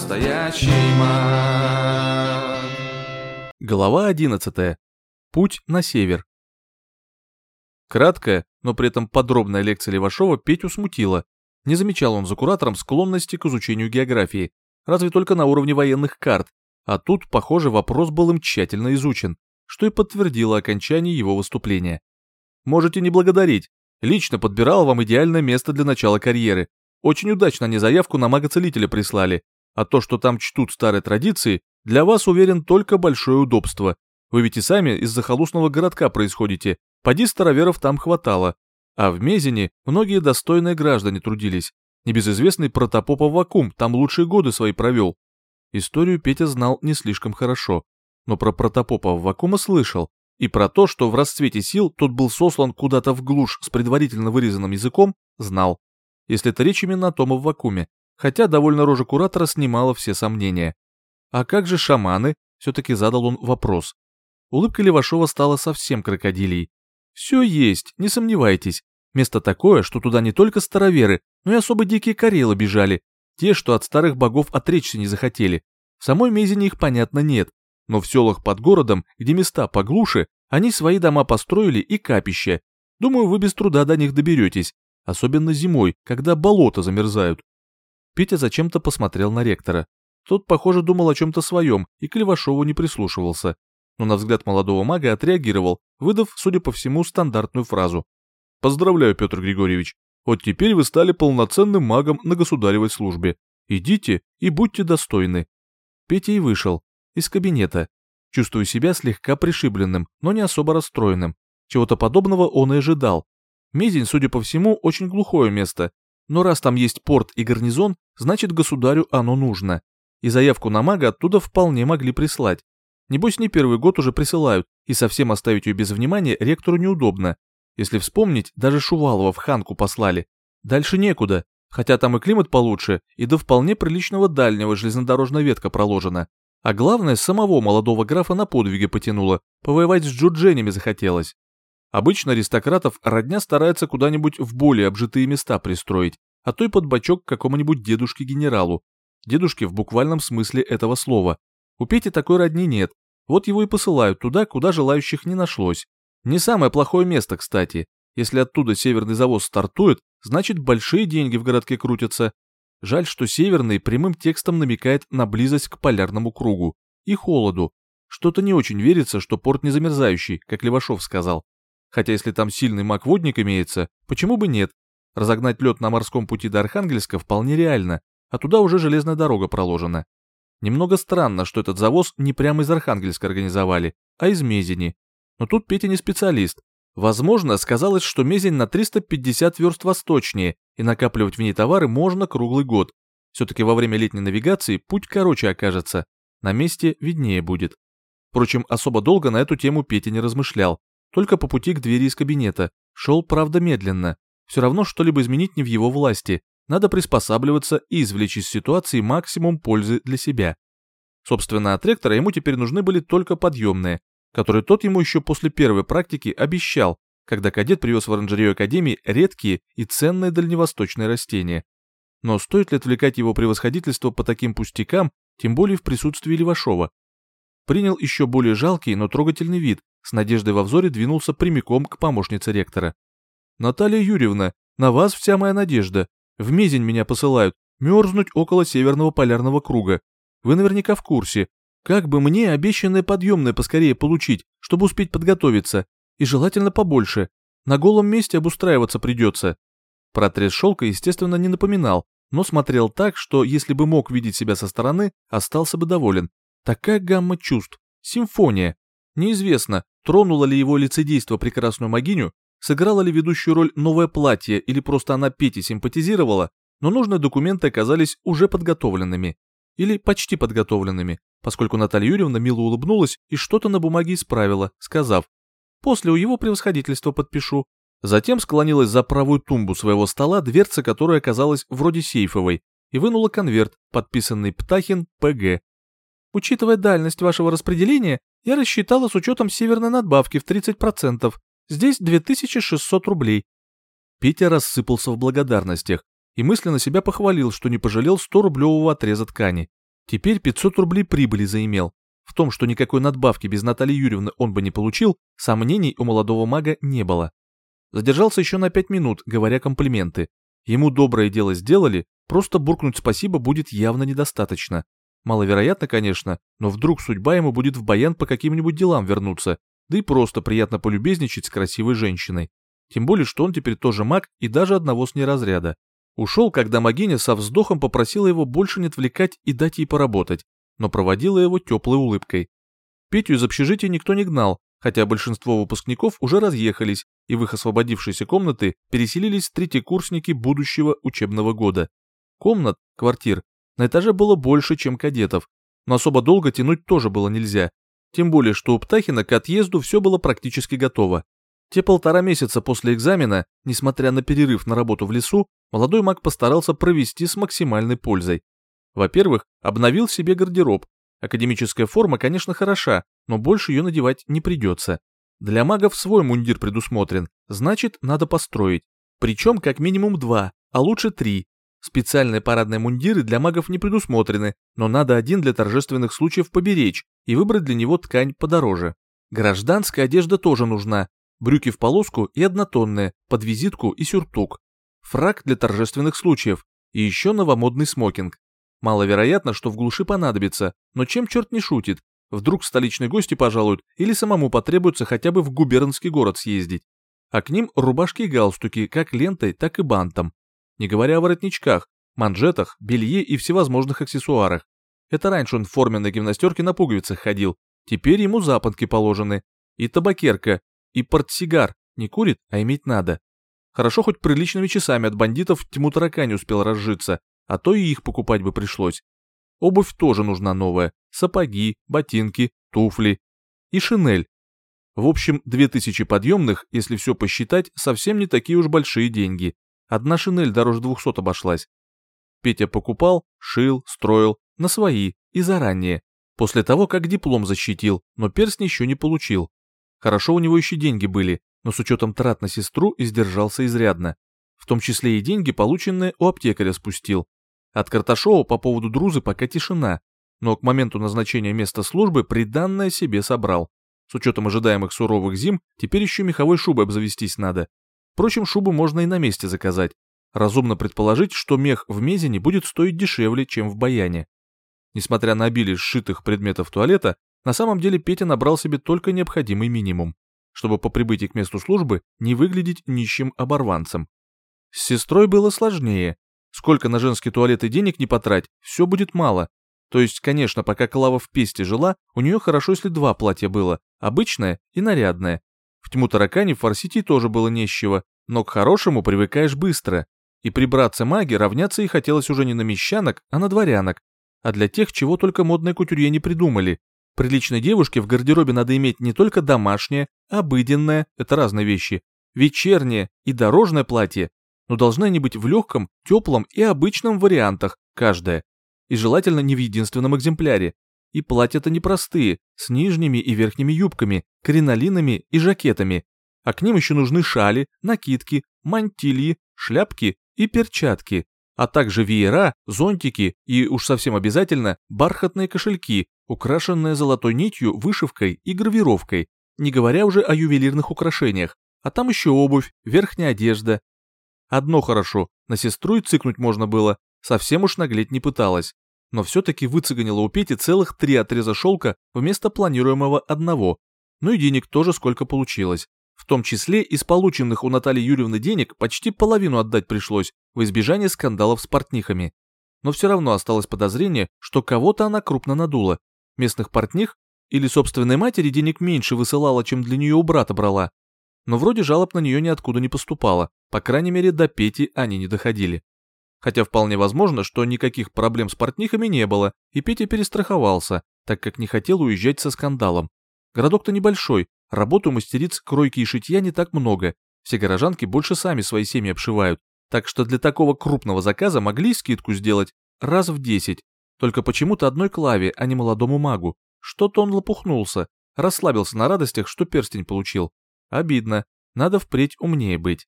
настоящий. Глава 11. Путь на север. Краткая, но при этом подробная лекция Левашова Петю смутила. Не замечал он за куратором склонности к изучению географии, разве только на уровне военных карт, а тут, похоже, вопрос был им тщательно изучен, что и подтвердило окончание его выступления. Можете не благодарить, лично подбирал вам идеальное место для начала карьеры. Очень удачно они заявку на мага-целителя прислали, а то, что там чтут старые традиции, для вас, уверен, только большое удобство. Вы ведь и сами из захолустного городка происходите, поди староверов там хватало. А в Мезине многие достойные граждане трудились. Небезызвестный протопопов Вакум там лучшие годы свои провел. Историю Петя знал не слишком хорошо, но про протопопа Вакума слышал, и про то, что в расцвете сил тот был сослан куда-то в глушь с предварительно вырезанным языком, знал. Если это речь именно о том в Вакуме, хотя довольно рожа куратора снимала все сомнения. А как же шаманы? Все-таки задал он вопрос. Улыбка Левашова стала совсем крокодилей. Все есть, не сомневайтесь. Место такое, что туда не только староверы, но и особо дикие карелы бежали, те, что от старых богов отречься не захотели. В самой Мезине их, понятно, нет, но в селах под городом, где места поглуше, они свои дома построили и капища. Думаю, вы без труда до них доберетесь, особенно зимой, когда болота замерзают. Петя зачем-то посмотрел на ректора. Тот, похоже, думал о чем-то своем и к Левашову не прислушивался, но на взгляд молодого мага отреагировал, выдав, судя по всему, стандартную фразу. «Поздравляю, Петр Григорьевич, вот теперь вы стали полноценным магом на государевой службе. Идите и будьте достойны». Петя и вышел из кабинета. Чувствую себя слегка пришибленным, но не особо расстроенным. Чего-то подобного он и ожидал. Мезень, судя по всему, очень глухое место, но раз там есть порт и гарнизон, значит государю оно нужно. И заявку на мага оттуда вполне могли прислать. Небось, не первый год уже присылают, и совсем оставить ее без внимания ректору неудобно. Если вспомнить, даже Шувалова в Ханку послали. Дальше некуда, хотя там и климат получше, и до вполне приличного дальнего железнодорожная ветка проложена. А главное, самого молодого графа на подвиги потянуло, повоевать с джудженями захотелось. Обычно аристократов родня старается куда-нибудь в более обжитые места пристроить, а то и под бочок к какому-нибудь дедушке-генералу. Дедушке в буквальном смысле этого слова. У Пети такой родни нет, вот его и посылают туда, куда желающих не нашлось. Не самое плохое место, кстати. Если оттуда северный завоз стартует, значит большие деньги в городке крутятся. Жаль, что северный прямым текстом намекает на близость к полярному кругу и холоду. Что-то не очень верится, что порт не замерзающий, как Левашов сказал. Хотя если там сильный маг-водник имеется, почему бы нет? Разогнать лед на морском пути до Архангельска вполне реально, а туда уже железная дорога проложена. Немного странно, что этот завоз не прямо из Архангельска организовали, а из Мезени. Но тут Петя не специалист. Возможно, сказалось, что Мезень на 350 верст восточнее, и накапливать в ней товары можно круглый год. Все-таки во время летней навигации путь короче окажется, на месте виднее будет. Впрочем, особо долго на эту тему Петя не размышлял, только по пути к двери из кабинета. Шел, правда, медленно. Все равно что-либо изменить не в его власти. Надо приспосабливаться и извлечь из ситуации максимум пользы для себя. Собственно, от ректора ему теперь нужны были только подъемные, которые тот ему еще после первой практики обещал, когда кадет привез в оранжерею Академии редкие и ценные дальневосточные растения. Но стоит ли отвлекать его превосходительство по таким пустякам, тем более в присутствии Левашова? Принял еще более жалкий, но трогательный вид, с надеждой во взоре двинулся прямиком к помощнице ректора. «Наталья Юрьевна, на вас вся моя надежда. В Мезень меня посылают, мерзнуть около Северного полярного круга. Вы наверняка в курсе. Как бы мне обещанное подъемное поскорее получить, чтобы успеть подготовиться? И желательно побольше. На голом месте обустраиваться придется». Протрез шелка, естественно, не напоминал, но смотрел так, что если бы мог видеть себя со стороны, остался бы доволен. Такая гамма чувств. Симфония. Неизвестно, тронуло ли его лицедейство прекрасную могиню, сыграло ли ведущую роль новое платье или просто она Пете симпатизировала, но нужные документы оказались уже подготовленными. Или почти подготовленными, поскольку Наталья Юрьевна мило улыбнулась и что-то на бумаге исправила, сказав «После у его превосходительства подпишу». Затем склонилась за правую тумбу своего стола, дверца которой оказалась вроде сейфовой, и вынула конверт, подписанный Птахин П.Г. Учитывая дальность вашего распределения, я рассчитала с учетом северной надбавки в 30%. Здесь 2600 рублей. Петя рассыпался в благодарностях и мысленно себя похвалил, что не пожалел 100-рублевого отреза ткани. Теперь 500 рублей прибыли заимел. В том, что никакой надбавки без Натальи Юрьевны он бы не получил, сомнений у молодого мага не было. Задержался еще на 5 минут, говоря комплименты. Ему доброе дело сделали, просто буркнуть спасибо будет явно недостаточно. Маловероятно, конечно, но вдруг судьба ему будет в баян по каким-нибудь делам вернуться, да и просто приятно полюбезничать с красивой женщиной. Тем более, что он теперь тоже маг и даже одного с неразряда. Ушел, когда Магиня со вздохом попросила его больше не отвлекать и дать ей поработать, но проводила его теплой улыбкой. Петю из общежития никто не гнал, хотя большинство выпускников уже разъехались, и в их освободившиеся комнаты переселились третьекурсники будущего учебного года. Комнат, квартир, на этаже было больше, чем кадетов, но особо долго тянуть тоже было нельзя, тем более, что у Птахина к отъезду все было практически готово. Те полтора месяца после экзамена, несмотря на перерыв на работу в лесу, молодой маг постарался провести с максимальной пользой. Во-первых, обновил себе гардероб. Академическая форма, конечно, хороша, но больше ее надевать не придется. Для магов свой мундир предусмотрен, значит, надо построить. Причем как минимум два, а лучше три. Специальные парадные мундиры для магов не предусмотрены, но надо один для торжественных случаев поберечь и выбрать для него ткань подороже. Гражданская одежда тоже нужна. Брюки в полоску и однотонные, под визитку и сюртук. Фрак для торжественных случаев. И еще новомодный смокинг. Маловероятно, что в глуши понадобится, но чем черт не шутит, вдруг столичные гости пожалуют или самому потребуется хотя бы в губернский город съездить. А к ним рубашки и галстуки как лентой, так и бантом. Не говоря о воротничках, манжетах, белье и всевозможных аксессуарах. Это раньше он в форменной гимнастерке на пуговицах ходил, теперь ему запонки положены. И табакерка, и портсигар, не курит, а иметь надо. Хорошо хоть приличными часами от бандитов тьму таракань успел разжиться, а то и их покупать бы пришлось. Обувь тоже нужна новая, сапоги, ботинки, туфли и шинель. В общем, 2000 подъемных, если все посчитать, совсем не такие уж большие деньги. Одна шинель дороже 200 обошлась. Петя покупал, шил, строил, на свои и заранее, после того, как диплом защитил, но перстень еще не получил. Хорошо у него еще деньги были, но с учетом трат на сестру издержался изрядно. В том числе и деньги, полученные у аптекаря спустил, от Карташова по поводу Друзы пока тишина, но к моменту назначения места службы приданное себе собрал. С учетом ожидаемых суровых зим, теперь еще меховой шубой обзавестись надо. Впрочем, шубу можно и на месте заказать. Разумно предположить, что мех в Мезине будет стоить дешевле, чем в Баяне. Несмотря на обилие сшитых предметов туалета, на самом деле Петя набрал себе только необходимый минимум, чтобы по прибытии к месту службы не выглядеть нищим оборванцем. С сестрой было сложнее, Сколько на женский туалет и денег не потрать, все будет мало. То есть, конечно, пока Клава в Песте жила, у нее хорошо, если два платья было, обычное и нарядное. В тьму таракани Форсити тоже было нещего, но к хорошему привыкаешь быстро. И при братце маги равняться ей хотелось уже не на мещанок, а на дворянок. А для тех, чего только модные кутюрье не придумали. Приличной девушке в гардеробе надо иметь не только домашнее, обыденное, это разные вещи, вечернее и дорожное платье, но должны они быть в легком, теплом и обычном вариантах, каждая. И желательно не в единственном экземпляре. И платья-то непростые, с нижними и верхними юбками, кринолинами и жакетами. А к ним еще нужны шали, накидки, мантильи, шляпки и перчатки, а также веера, зонтики и, уж совсем обязательно, бархатные кошельки, украшенные золотой нитью, вышивкой и гравировкой, не говоря уже о ювелирных украшениях, а там еще обувь, верхняя одежда, Одно хорошо, на сестру и цыкнуть можно было, совсем уж наглеть не пыталась. Но все-таки выцеганила у Пети целых три отреза шелка вместо планируемого одного. Ну и денег тоже сколько получилось. В том числе из полученных у Натальи Юрьевны денег почти половину отдать пришлось, в избежание скандалов с портнихами. Но все равно осталось подозрение, что кого-то она крупно надула. Местных портних или собственной матери денег меньше высылала, чем для нее у брата брала но вроде жалоб на нее ниоткуда не поступало, по крайней мере до Пети они не доходили. Хотя вполне возможно, что никаких проблем с портнихами не было, и Петя перестраховался, так как не хотел уезжать со скандалом. Городок-то небольшой, работы у мастериц кройки и шитья не так много, все горожанки больше сами свои семьи обшивают, так что для такого крупного заказа могли скидку сделать раз в десять, только почему-то одной клаве, а не молодому магу. Что-то он лопухнулся, расслабился на радостях, что перстень получил. Обидно, надо впредь умнее быть.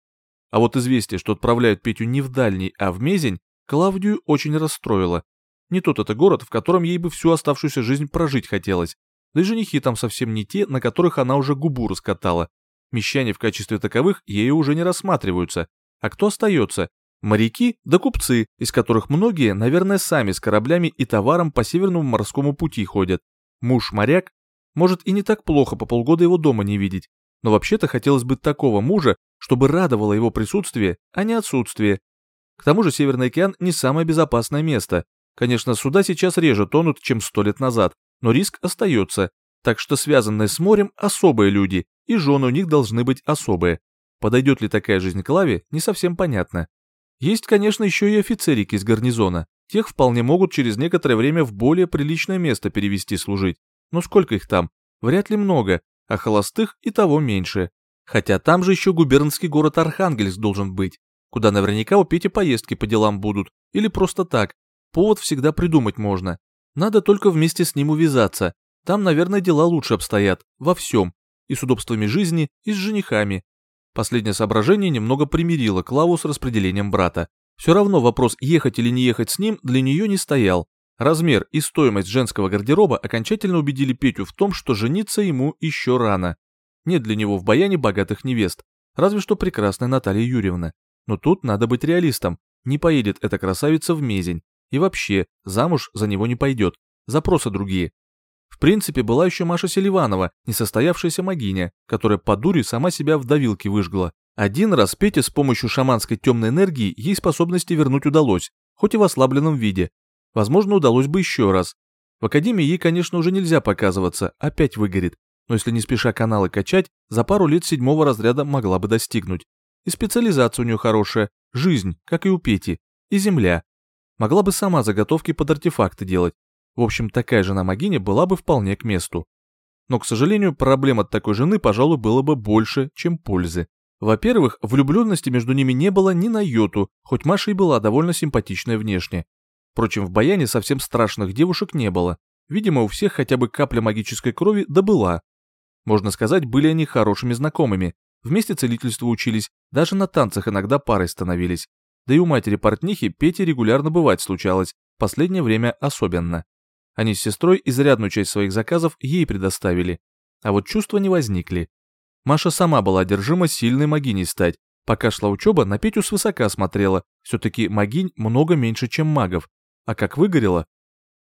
А вот известие, что отправляют Петю не в дальний, а в Мезень, Клавдию очень расстроило. Не тот это город, в котором ей бы всю оставшуюся жизнь прожить хотелось. Да и женихи там совсем не те, на которых она уже губу раскатала. Мещане в качестве таковых ею уже не рассматриваются. А кто остается? Моряки да купцы, из которых многие, наверное, сами с кораблями и товаром по Северному морскому пути ходят. Муж-моряк? Может и не так плохо по полгода его дома не видеть. Но вообще-то хотелось бы такого мужа, чтобы радовало его присутствие, а не отсутствие. К тому же Северный океан не самое безопасное место. Конечно, суда сейчас реже тонут, чем сто лет назад, но риск остается. Так что связанные с морем особые люди, и жены у них должны быть особые. Подойдет ли такая жизнь Клаве, не совсем понятно. Есть, конечно, еще и офицерики из гарнизона. Тех вполне могут через некоторое время в более приличное место перевести служить. Но сколько их там? Вряд ли много, а холостых и того меньше. Хотя там же еще губернский город Архангельск должен быть, куда наверняка у Пети поездки по делам будут, или просто так. Повод всегда придумать можно. Надо только вместе с ним увязаться. Там, наверное, дела лучше обстоят, во всем. И с удобствами жизни, и с женихами. Последнее соображение немного примирило Клаву с распределением брата. Все равно вопрос, ехать или не ехать с ним, для нее не стоял. Размер и стоимость женского гардероба окончательно убедили Петю в том, что жениться ему еще рано. Нет для него в баяне богатых невест, разве что прекрасная Наталья Юрьевна. Но тут надо быть реалистом, не поедет эта красавица в Мезень. И вообще, замуж за него не пойдет, запросы другие. В принципе, была еще Маша Селиванова, несостоявшаяся магиня, которая по дуре сама себя в давилке выжгла. Один раз Пете с помощью шаманской темной энергии ей способности вернуть удалось, хоть и в ослабленном виде. Возможно, удалось бы еще раз. В академии ей, конечно, уже нельзя показываться, опять выгорит. Но если не спеша каналы качать, за пару лет седьмого разряда могла бы достигнуть. И специализация у нее хорошая, жизнь, как и у Пети, и земля. Могла бы сама заготовки под артефакты делать, в общем, такая жена-могиня была бы вполне к месту. Но, к сожалению, проблем от такой жены, пожалуй, было бы больше, чем пользы. Во-первых, влюбленности между ними не было ни на йоту, хоть Маша и была довольно симпатичная внешне. Впрочем, в Баяне совсем страшных девушек не было. Видимо, у всех хотя бы капля магической крови добыла. Можно сказать, были они хорошими знакомыми. Вместе целительству учились, даже на танцах иногда парой становились. Да и у матери портнихи Пете регулярно бывать случалось, последнее время особенно. Они с сестрой изрядную часть своих заказов ей предоставили, а вот чувства не возникли. Маша сама была одержима сильной могиней стать. Пока шла учеба, на Петю свысока смотрела, все-таки могинь много меньше, чем магов. А как выгорела?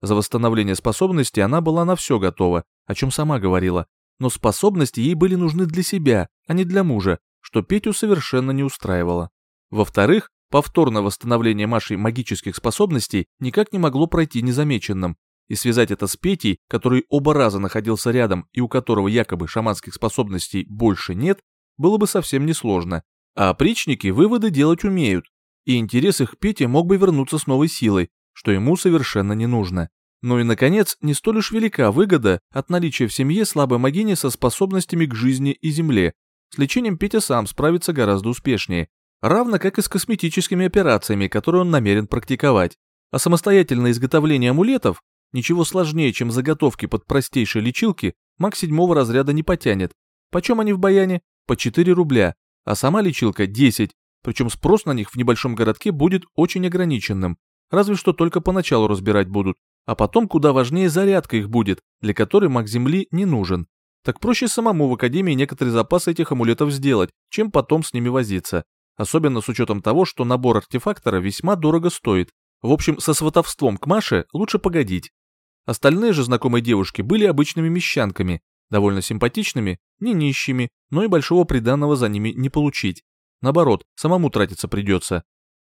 За восстановление способностей она была на все готова, о чем сама говорила. Но способности ей были нужны для себя, а не для мужа, что Петю совершенно не устраивало. Во-вторых, повторное восстановление Машей магических способностей никак не могло пройти незамеченным, и связать это с Петей, который оба раза находился рядом и у которого якобы шаманских способностей больше нет, было бы совсем несложно. А опричники выводы делать умеют, и интерес их Пете мог бы вернуться с новой силой, что ему совершенно не нужно. Ну и, наконец, не столь уж велика выгода от наличия в семье слабой могини со способностями к жизни и земле. С лечением Петя сам справится гораздо успешнее, равно как и с косметическими операциями, которые он намерен практиковать. А самостоятельное изготовление амулетов Ничего сложнее, чем заготовки под простейшие лечилки, маг седьмого разряда не потянет. Почем они в баяне? По 4 рубля, а сама лечилка 10, причем спрос на них в небольшом городке будет очень ограниченным, разве что только поначалу разбирать будут, а потом куда важнее зарядка их будет, для которой маг земли не нужен. Так проще самому в академии некоторые запасы этих амулетов сделать, чем потом с ними возиться. Особенно с учетом того, что набор артефактора весьма дорого стоит. В общем, со сватовством к Маше лучше погодить. Остальные же знакомые девушки были обычными мещанками, довольно симпатичными, не нищими, но и большого приданного за ними не получить. Наоборот, самому тратиться придется.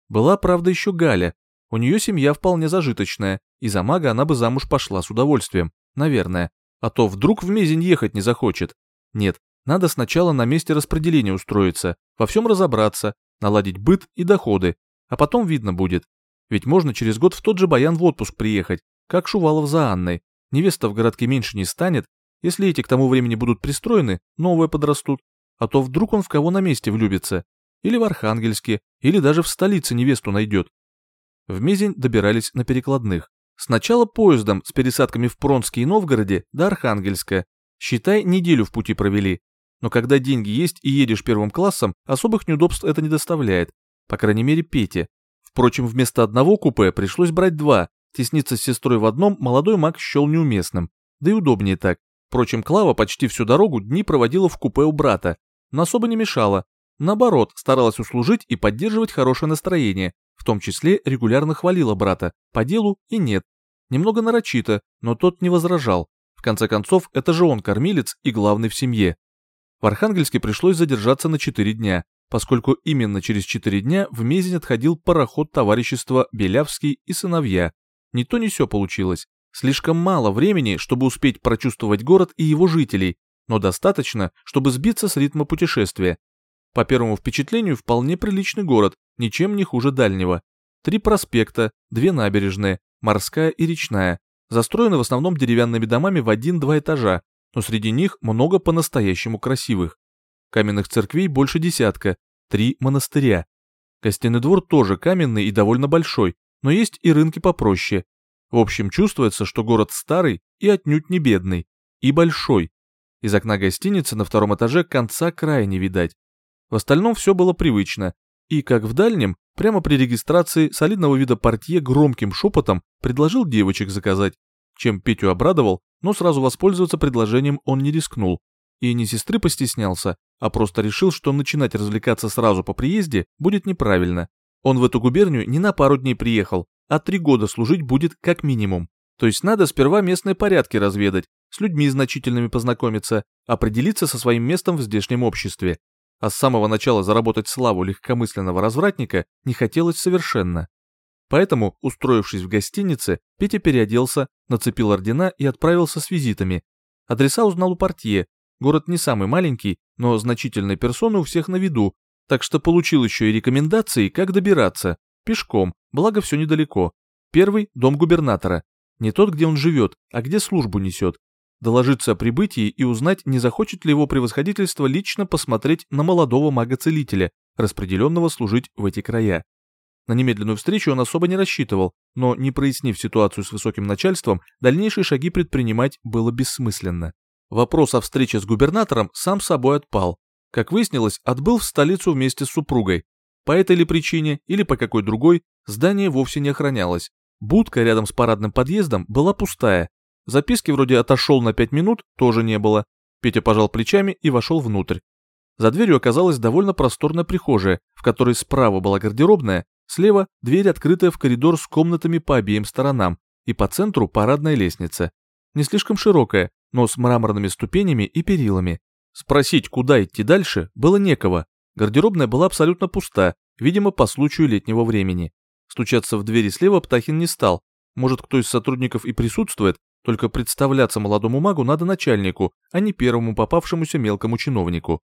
Была, правда, еще Галя. У нее семья вполне зажиточная, и за мага она бы замуж пошла с удовольствием, наверное. А то вдруг в Мезень ехать не захочет. Нет, надо сначала на месте распределения устроиться, во всем разобраться, наладить быт и доходы, а потом видно будет. Ведь можно через год в тот же Баян в отпуск приехать, как Шувалов за Анной. Невеста в городке меньше не станет, если эти к тому времени будут пристроены, новые подрастут. А то вдруг он в кого на месте влюбится. Или в Архангельске, или даже в столице невесту найдет. В Мезень добирались на перекладных. Сначала поездом с пересадками в Пронске и Новгороде до Архангельска. Считай, неделю в пути провели. Но когда деньги есть и едешь первым классом, особых неудобств это не доставляет. По крайней мере, Пете. Впрочем, вместо одного купе пришлось брать два, Тесниться с сестрой в одном молодой маг счел неуместным, да и удобнее так. Впрочем, Клава почти всю дорогу дни проводила в купе у брата, но особо не мешала. Наоборот, старалась услужить и поддерживать хорошее настроение, в том числе регулярно хвалила брата, по делу и нет. Немного нарочито, но тот не возражал. В конце концов, это же он кормилец и главный в семье. В Архангельске пришлось задержаться на 4 дня, поскольку именно через 4 дня в Мезень отходил пароход товарищества Белявский и сыновья. Ни то ни сё получилось. Слишком мало времени, чтобы успеть прочувствовать город и его жителей, но достаточно, чтобы сбиться с ритма путешествия. По первому впечатлению вполне приличный город, ничем не хуже дальнего. Три проспекта, две набережные, морская и речная, застроены в основном деревянными домами в один-два этажа, но среди них много по-настоящему красивых. Каменных церквей больше десятка, три монастыря. Костяный двор тоже каменный и довольно большой, но есть и рынки попроще. В общем, чувствуется, что город старый и отнюдь не бедный, и большой. Из окна гостиницы на втором этаже конца края не видать. В остальном все было привычно, и, как в дальнем, прямо при регистрации солидного вида портье громким шепотом предложил девочек заказать, чем Петю обрадовал, но сразу воспользоваться предложением он не рискнул. И не сестры постеснялся, а просто решил, что начинать развлекаться сразу по приезде будет неправильно. Он в эту губернию не на пару дней приехал, а три года служить будет как минимум. То есть надо сперва местные порядки разведать, с людьми значительными познакомиться, определиться со своим местом в здешнем обществе. А с самого начала заработать славу легкомысленного развратника не хотелось совершенно. Поэтому, устроившись в гостинице, Петя переоделся, нацепил ордена и отправился с визитами. Адреса узнал у портье. Город не самый маленький, но значительные персоны у всех на виду, так что получил еще и рекомендации, как добираться. Пешком, благо все недалеко. Первый – дом губернатора. Не тот, где он живет, а где службу несет. Доложиться о прибытии и узнать, не захочет ли его превосходительство лично посмотреть на молодого мага-целителя, распределенного служить в эти края. На немедленную встречу он особо не рассчитывал, но, не прояснив ситуацию с высоким начальством, дальнейшие шаги предпринимать было бессмысленно. Вопрос о встрече с губернатором сам собой отпал. Как выяснилось, отбыл в столицу вместе с супругой. По этой ли причине или по какой другой, здание вовсе не охранялось. Будка рядом с парадным подъездом была пустая. Записки вроде «отошел на пять минут» тоже не было. Петя пожал плечами и вошел внутрь. За дверью оказалась довольно просторная прихожая, в которой справа была гардеробная, слева дверь открытая в коридор с комнатами по обеим сторонам, и по центру парадная лестница. Не слишком широкая, но с мраморными ступенями и перилами. Спросить, куда идти дальше, было некого. Гардеробная была абсолютно пуста, видимо, по случаю летнего времени. Стучаться в двери слева Птахин не стал. Может, кто из сотрудников и присутствует, только представляться молодому магу надо начальнику, а не первому попавшемуся мелкому чиновнику.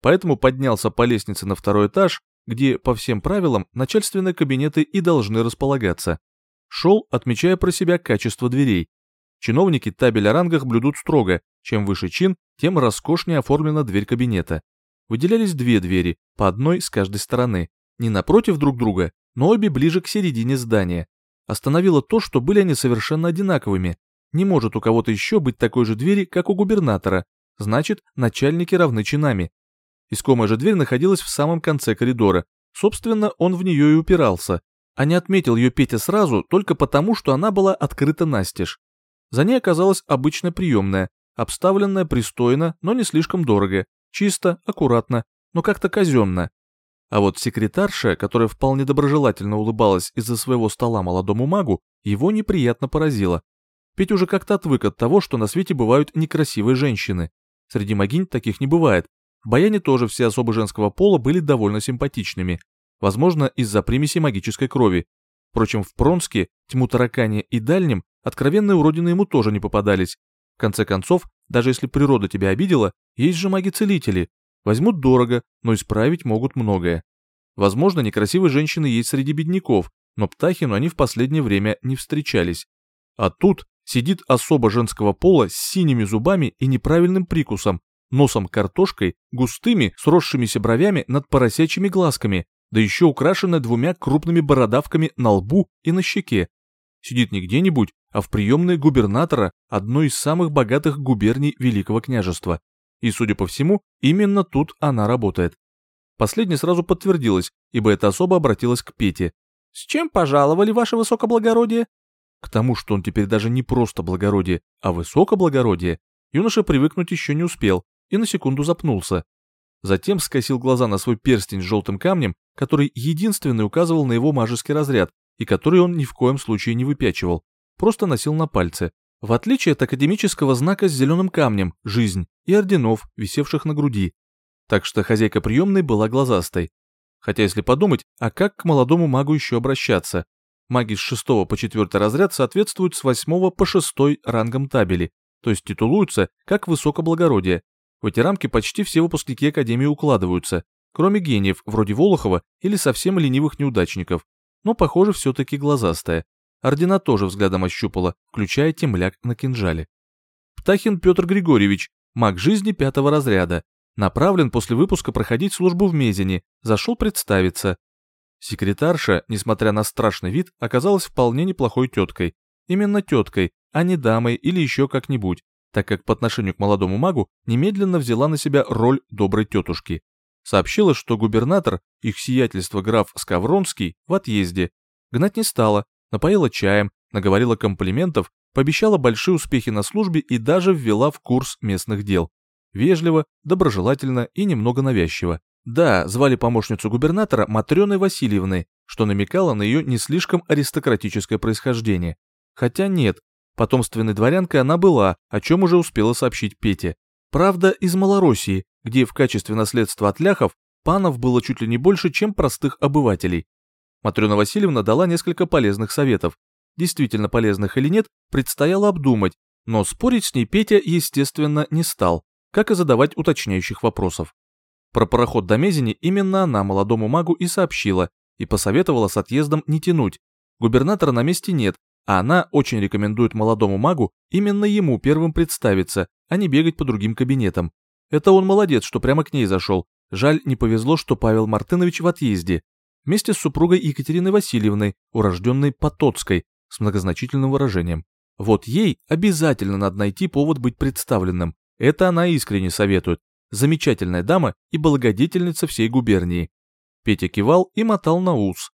Поэтому поднялся по лестнице на второй этаж, где, по всем правилам, начальственные кабинеты и должны располагаться. Шел, отмечая про себя качество дверей. Чиновники табель рангах блюдут строго, чем выше чин, тем роскошнее оформлена дверь кабинета. Выделялись две двери, по одной с каждой стороны, не напротив друг друга, но обе ближе к середине здания. Остановило то, что были они совершенно одинаковыми. Не может у кого-то еще быть такой же двери, как у губернатора, значит, начальники равны чинами. Искомая же дверь находилась в самом конце коридора, собственно, он в нее и упирался, а не отметил ее Петя сразу только потому, что она была открыта настежь. За ней оказалась обычная приемная, обставленная пристойно, но не слишком дорого, чисто, аккуратно, но как-то казенно. А вот секретарша, которая вполне доброжелательно улыбалась из-за своего стола молодому магу, его неприятно поразила. Петь уже как-то отвык от того, что на свете бывают некрасивые женщины. Среди магинь таких не бывает. В Баяне тоже все особы женского пола были довольно симпатичными. Возможно, из-за примеси магической крови. Впрочем, в Пронске, Тьму Таракане и Дальнем откровенные уродины ему тоже не попадались. В конце концов, даже если природа тебя обидела, есть же маги-целители. Возьмут дорого, но исправить могут многое. Возможно, некрасивые женщины есть среди бедняков, но Птахину они в последнее время не встречались. А тут сидит особо женского пола с синими зубами и неправильным прикусом, носом картошкой, густыми, сросшимися бровями над поросячьими глазками, да еще украшенная двумя крупными бородавками на лбу и на щеке. Сидит не где-нибудь, а в приемной губернатора одной из самых богатых губерний Великого княжества. И, судя по всему, именно тут она работает. Последнее сразу подтвердилось, ибо эта особа обратилась к Пете. «С чем пожаловали, ваше высокоблагородие?» К тому, что он теперь даже не просто благородие, а высокоблагородие, юноша привыкнуть еще не успел и на секунду запнулся. Затем скосил глаза на свой перстень с желтым камнем, который единственный указывал на его мажеский разряд и который он ни в коем случае не выпячивал, просто носил на пальце. В отличие от академического знака с зеленым камнем «Жизнь» и орденов, висевших на груди. Так что хозяйка приемной была глазастой. Хотя если подумать, а как к молодому магу еще обращаться? Маги с 6 по 4 разряд соответствуют с 8 по 6 рангам табели, то есть титулуются как высокоблагородие. В эти рамки почти все выпускники Академии укладываются, кроме гениев вроде Волохова или совсем ленивых неудачников. Но, похоже, все-таки глазастая. Ордена тоже взглядом ощупала, включая темляк на кинжале. Птахин Петр Григорьевич, маг жизни пятого разряда, направлен после выпуска проходить службу в Мезине, зашел представиться. Секретарша, несмотря на страшный вид, оказалась вполне неплохой теткой. Именно теткой, а не дамой или еще как-нибудь, так как по отношению к молодому магу немедленно взяла на себя роль доброй тетушки. Сообщила, что губернатор, их сиятельство граф Скавронский, в отъезде. Гнать не стала, напоила чаем, наговорила комплиментов, пообещала большие успехи на службе и даже ввела в курс местных дел. Вежливо, доброжелательно и немного навязчиво. Да, звали помощницу губернатора Матрёной Васильевной, что намекало на ее не слишком аристократическое происхождение. Хотя нет, потомственной дворянкой она была, о чем уже успела сообщить Пете. Правда, из Малороссии, где в качестве наследства от ляхов панов было чуть ли не больше, чем простых обывателей. Матрёна Васильевна дала несколько полезных советов. Действительно полезных или нет, предстояло обдумать, но спорить с ней Петя, естественно, не стал, как и задавать уточняющих вопросов. Про пароход до Мезени именно она молодому магу и сообщила, и посоветовала с отъездом не тянуть. Губернатора на месте нет, а она очень рекомендует молодому магу именно ему первым представиться, а не бегать по другим кабинетам. Это он молодец, что прямо к ней зашел. Жаль, не повезло, что Павел Мартынович в отъезде. Вместе с супругой Екатериной Васильевной, урожденной Потоцкой, с многозначительным выражением. Вот ей обязательно надо найти повод быть представленным. Это она искренне советует замечательная дама и благодетельница всей губернии. Петя кивал и мотал на ус.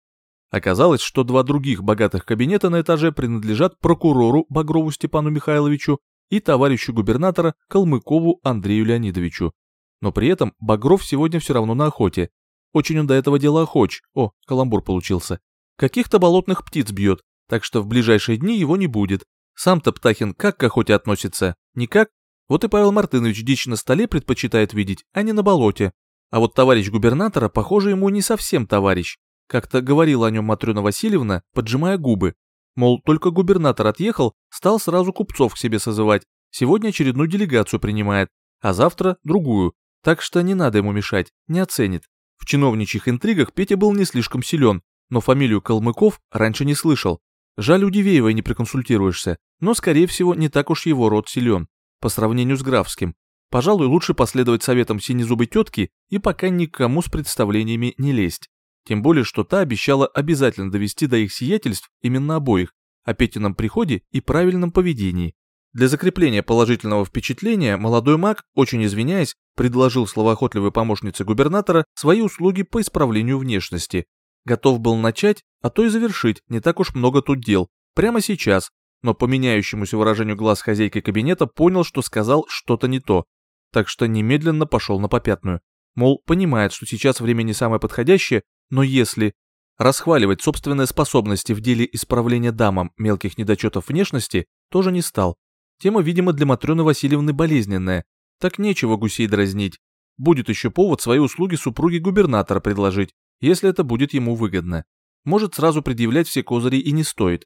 Оказалось, что два других богатых кабинета на этаже принадлежат прокурору Багрову Степану Михайловичу и товарищу губернатора Калмыкову Андрею Леонидовичу. Но при этом Багров сегодня все равно на охоте. Очень он до этого дела охоч. О, каламбур получился. Каких-то болотных птиц бьет, так что в ближайшие дни его не будет. Сам-то Птахин как к охоте относится? Никак? Вот и Павел Мартынович дичь на столе предпочитает видеть, а не на болоте. А вот товарищ губернатора, похоже, ему не совсем товарищ. Как-то говорила о нем Матрена Васильевна, поджимая губы. Мол, только губернатор отъехал, стал сразу купцов к себе созывать. Сегодня очередную делегацию принимает, а завтра другую. Так что не надо ему мешать, не оценит. В чиновничьих интригах Петя был не слишком силен, но фамилию Калмыков раньше не слышал. Жаль, у Дивеевой не проконсультируешься, но, скорее всего, не так уж его род силен по сравнению с графским. Пожалуй, лучше последовать советам синезубой тетки и пока никому с представлениями не лезть. Тем более, что та обещала обязательно довести до их сиятельств именно обоих, о Петином приходе и правильном поведении. Для закрепления положительного впечатления молодой маг, очень извиняясь, предложил словоохотливой помощнице губернатора свои услуги по исправлению внешности. Готов был начать, а то и завершить, не так уж много тут дел, прямо сейчас, но по меняющемуся выражению глаз хозяйки кабинета понял, что сказал что-то не то, так что немедленно пошел на попятную. Мол, понимает, что сейчас время не самое подходящее, но если расхваливать собственные способности в деле исправления дамам мелких недочетов внешности, тоже не стал. Тема, видимо, для Матрёны Васильевны болезненная. Так нечего гусей дразнить. Будет еще повод свои услуги супруге губернатора предложить, если это будет ему выгодно. Может, сразу предъявлять все козыри и не стоит.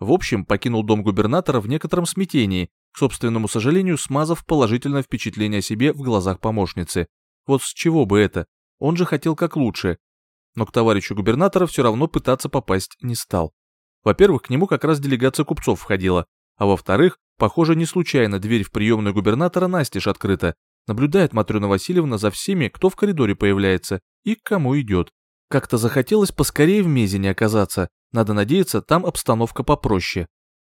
В общем, покинул дом губернатора в некотором смятении, к собственному сожалению, смазав положительное впечатление о себе в глазах помощницы. Вот с чего бы это? Он же хотел как лучше. Но к товарищу губернатора все равно пытаться попасть не стал. Во-первых, к нему как раз делегация купцов входила, а во-вторых, похоже, не случайно дверь в приемную губернатора настежь открыта. Наблюдает Матрена Васильевна за всеми, кто в коридоре появляется и к кому идет. Как-то захотелось поскорее в Мезине оказаться, надо надеяться, там обстановка попроще.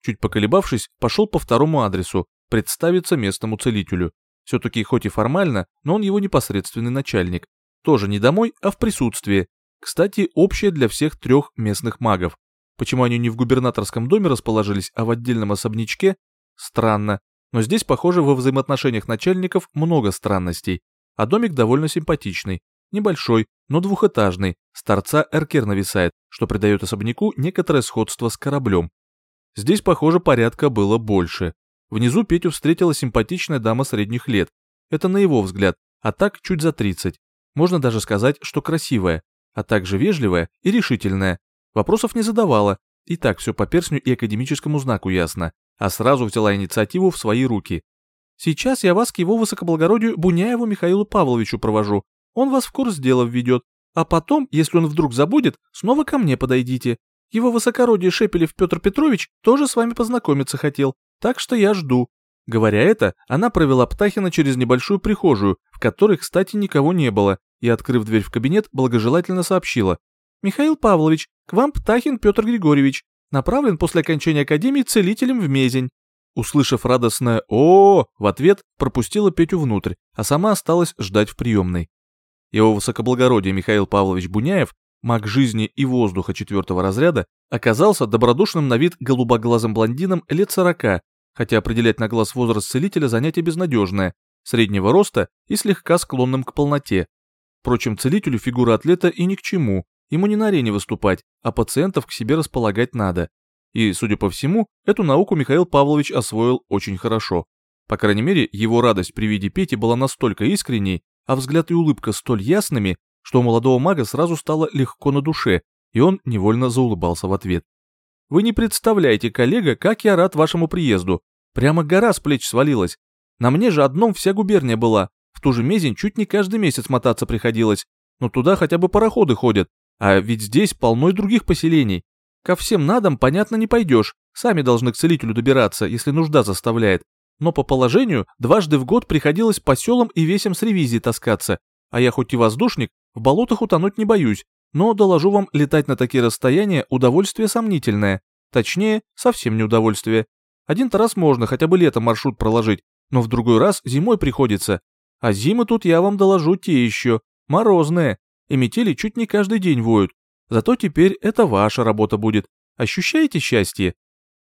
Чуть поколебавшись, пошел по второму адресу, представиться местному целителю. Все-таки хоть и формально, но он его непосредственный начальник. Тоже не домой, а в присутствии. Кстати, общее для всех трех местных магов. Почему они не в губернаторском доме расположились, а в отдельном особнячке? Странно. Но здесь, похоже, во взаимоотношениях начальников много странностей. А домик довольно симпатичный. Небольшой, но двухэтажный, с торца эркер нависает, что придает особняку некоторое сходство с кораблем. Здесь, похоже, порядка было больше. Внизу Петю встретила симпатичная дама средних лет. Это на его взгляд, а так чуть за 30. Можно даже сказать, что красивая, а также вежливая и решительная. Вопросов не задавала, и так все по перстню и академическому знаку ясно, а сразу взяла инициативу в свои руки. «Сейчас я вас к его высокоблагородию Буняеву Михаилу Павловичу провожу. Он вас в курс дела введет. А потом, если он вдруг забудет, снова ко мне подойдите. Его высокородие Шепелев Петр Петрович тоже с вами познакомиться хотел, так что я жду». Говоря это, она провела Птахина через небольшую прихожую, в которой, кстати, никого не было, и, открыв дверь в кабинет, благожелательно сообщила. «Михаил Павлович, к вам Птахин Петр Григорьевич, направлен после окончания академии целителем в Мезень». Услышав радостное «О!», в ответ пропустила Петю внутрь, а сама осталась ждать в приемной. Его высокоблагородие Михаил Павлович Буняев, маг жизни и воздуха четвертого разряда, оказался добродушным на вид голубоглазым блондином лет сорока, хотя определять на глаз возраст целителя занятие безнадежное, среднего роста и слегка склонным к полноте. Впрочем, целителю фигура атлета и ни к чему, ему не на арене выступать, а пациентов к себе располагать надо. И, судя по всему, эту науку Михаил Павлович освоил очень хорошо. По крайней мере, его радость при виде Пети была настолько искренней, а взгляд и улыбка столь ясными, что у молодого мага сразу стало легко на душе, и он невольно заулыбался в ответ. «Вы не представляете, коллега, как я рад вашему приезду. Прямо гора с плеч свалилась. На мне же одном вся губерния была, в ту же Мезень чуть не каждый месяц мотаться приходилось, но туда хотя бы пароходы ходят, а ведь здесь полно и других поселений. Ко всем на дом, понятно, не пойдешь, сами должны к целителю добираться, если нужда заставляет. Но по положению дважды в год приходилось по селам и весям с ревизией таскаться, а я хоть и воздушник, в болотах утонуть не боюсь, но доложу вам, летать на такие расстояния удовольствие сомнительное. Точнее, совсем не удовольствие. Один-то раз можно хотя бы летом маршрут проложить, но в другой раз зимой приходится, а зимы тут я вам доложу те еще, морозные, и метели чуть не каждый день воют. Зато теперь это ваша работа будет. Ощущаете счастье?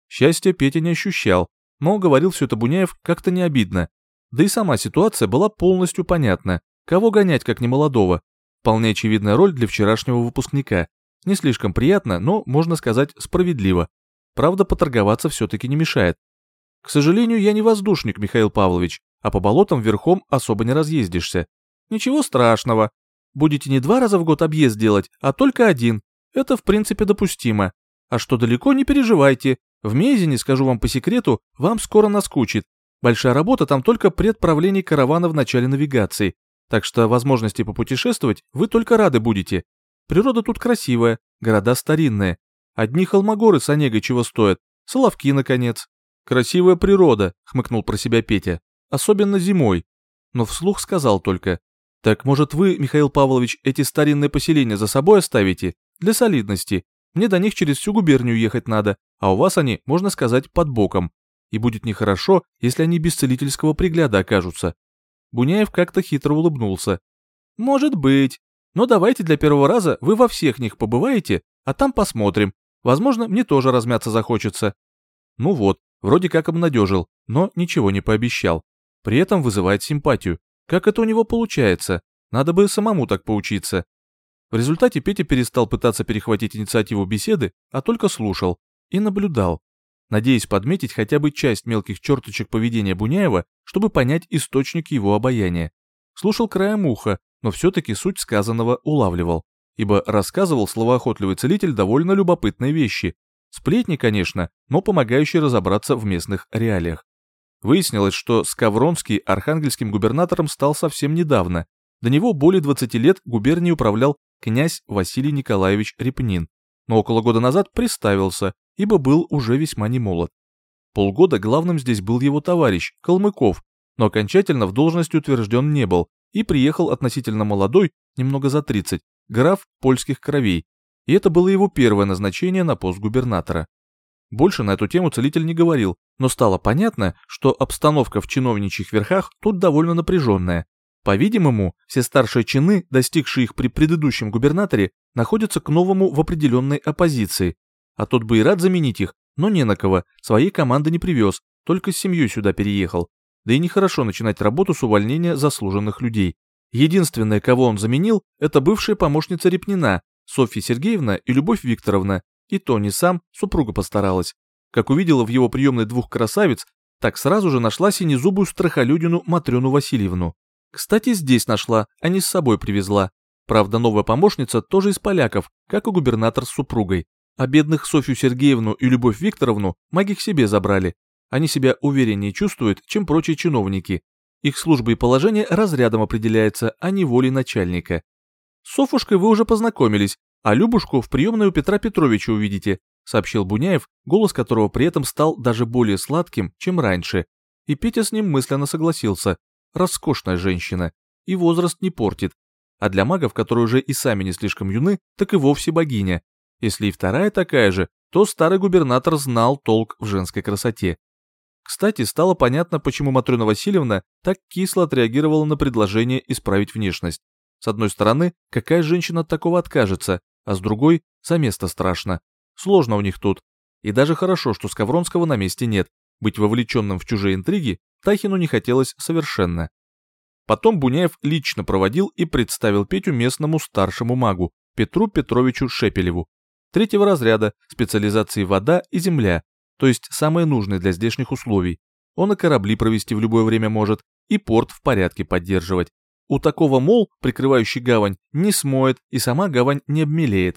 Счастья Петя не ощущал, но говорил все это Буняев как-то не обидно. Да и сама ситуация была полностью понятна. Кого гонять, как не молодого? Вполне очевидная роль для вчерашнего выпускника. Не слишком приятно, но, можно сказать, справедливо. Правда, поторговаться все-таки не мешает. К сожалению, я не воздушник, Михаил Павлович, а по болотам верхом особо не разъездишься. Ничего страшного. Будете не два раза в год объезд делать, а только один. Это в принципе допустимо. А что далеко, не переживайте. В Мезине, скажу вам по секрету, вам скоро наскучит. Большая работа там только при отправлении каравана в начале навигации. Так что возможности попутешествовать вы только рады будете. Природа тут красивая, города старинные. Одни холмогоры с Онегой чего стоят, Соловки, наконец. Красивая природа, хмыкнул про себя Петя особенно зимой, но вслух сказал только, «Так, может, вы, Михаил Павлович, эти старинные поселения за собой оставите? Для солидности. Мне до них через всю губернию ехать надо, а у вас они, можно сказать, под боком. И будет нехорошо, если они без целительского пригляда окажутся». Буняев как-то хитро улыбнулся. «Может быть. Но давайте для первого раза вы во всех них побываете, а там посмотрим. Возможно, мне тоже размяться захочется». Ну вот, вроде как обнадежил, но ничего не пообещал при этом вызывает симпатию. Как это у него получается? Надо бы самому так поучиться. В результате Петя перестал пытаться перехватить инициативу беседы, а только слушал и наблюдал, надеясь подметить хотя бы часть мелких черточек поведения Буняева, чтобы понять источник его обаяния. Слушал краем уха, но все-таки суть сказанного улавливал, ибо рассказывал словоохотливый целитель довольно любопытные вещи. Сплетни, конечно, но помогающие разобраться в местных реалиях. Выяснилось, что Скавронский архангельским губернатором стал совсем недавно. До него более 20 лет губернией управлял князь Василий Николаевич Репнин, но около года назад приставился, ибо был уже весьма немолод. Полгода главным здесь был его товарищ, Калмыков, но окончательно в должности утвержден не был и приехал относительно молодой, немного за 30, граф польских кровей, и это было его первое назначение на пост губернатора. Больше на эту тему целитель не говорил, но стало понятно, что обстановка в чиновничьих верхах тут довольно напряженная. По-видимому, все старшие чины, достигшие их при предыдущем губернаторе, находятся к новому в определенной оппозиции. а тот бы и рад заменить их, но не на кого, своей команды не привез, только с семьей сюда переехал. Да и нехорошо начинать работу с увольнения заслуженных людей. Единственное, кого он заменил, это бывшая помощница Репнина, Софья Сергеевна и Любовь Викторовна, и то не сам, супруга постаралась. Как увидела в его приемной двух красавиц, так сразу же нашла синезубую страхолюдину Матрёну Васильевну. Кстати, здесь нашла, а не с собой привезла. Правда, новая помощница тоже из поляков, как и губернатор с супругой. А бедных Софью Сергеевну и Любовь Викторовну маги к себе забрали. Они себя увереннее чувствуют, чем прочие чиновники. Их служба и положение разрядом определяется, а не волей начальника. С Софушкой вы уже познакомились, а Любушку в приемной у Петра Петровича увидите, сообщил Буняев, голос которого при этом стал даже более сладким, чем раньше. И Петя с ним мысленно согласился. Роскошная женщина. И возраст не портит. А для магов, которые уже и сами не слишком юны, так и вовсе богиня. Если и вторая такая же, то старый губернатор знал толк в женской красоте. Кстати, стало понятно, почему Матрена Васильевна так кисло отреагировала на предложение исправить внешность. С одной стороны, какая женщина от такого откажется, а с другой, за место страшно. Сложно у них тут. И даже хорошо, что Скавронского на месте нет. Быть вовлеченным в чужие интриги Тахину не хотелось совершенно. Потом Буняев лично проводил и представил Петю местному старшему магу, Петру Петровичу Шепелеву. Третьего разряда, специализации вода и земля, то есть самые нужные для здешних условий. Он и корабли провести в любое время может, и порт в порядке поддерживать. У такого мол, прикрывающий гавань, не смоет, и сама гавань не обмелеет.